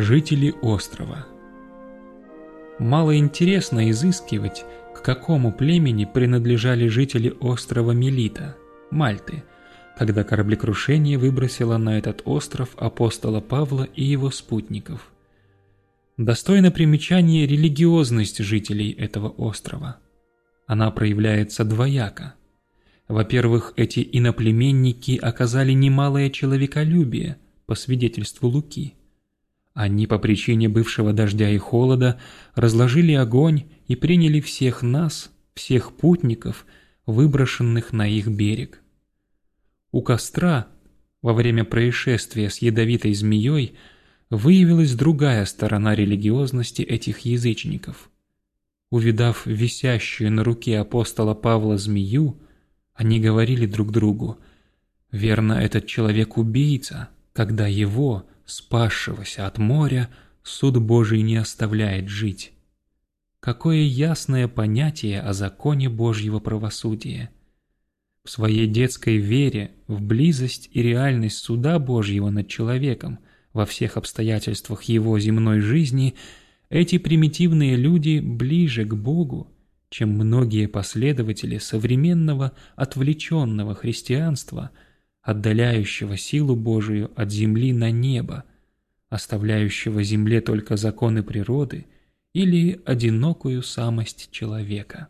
Жители острова Мало интересно изыскивать, к какому племени принадлежали жители острова Мелита, Мальты, когда кораблекрушение выбросило на этот остров апостола Павла и его спутников. Достойно примечания религиозность жителей этого острова. Она проявляется двояко. Во-первых, эти иноплеменники оказали немалое человеколюбие, по свидетельству Луки – они по причине бывшего дождя и холода разложили огонь и приняли всех нас, всех путников, выброшенных на их берег. У костра, во время происшествия с ядовитой змеей, выявилась другая сторона религиозности этих язычников. Увидав висящую на руке апостола Павла змею, они говорили друг другу, «Верно, этот человек убийца, когда его, спасшегося от моря, суд Божий не оставляет жить. Какое ясное понятие о законе Божьего правосудия. В своей детской вере в близость и реальность суда Божьего над человеком во всех обстоятельствах его земной жизни эти примитивные люди ближе к Богу, чем многие последователи современного отвлеченного христианства – отдаляющего силу Божию от земли на небо, оставляющего земле только законы природы или одинокую самость человека.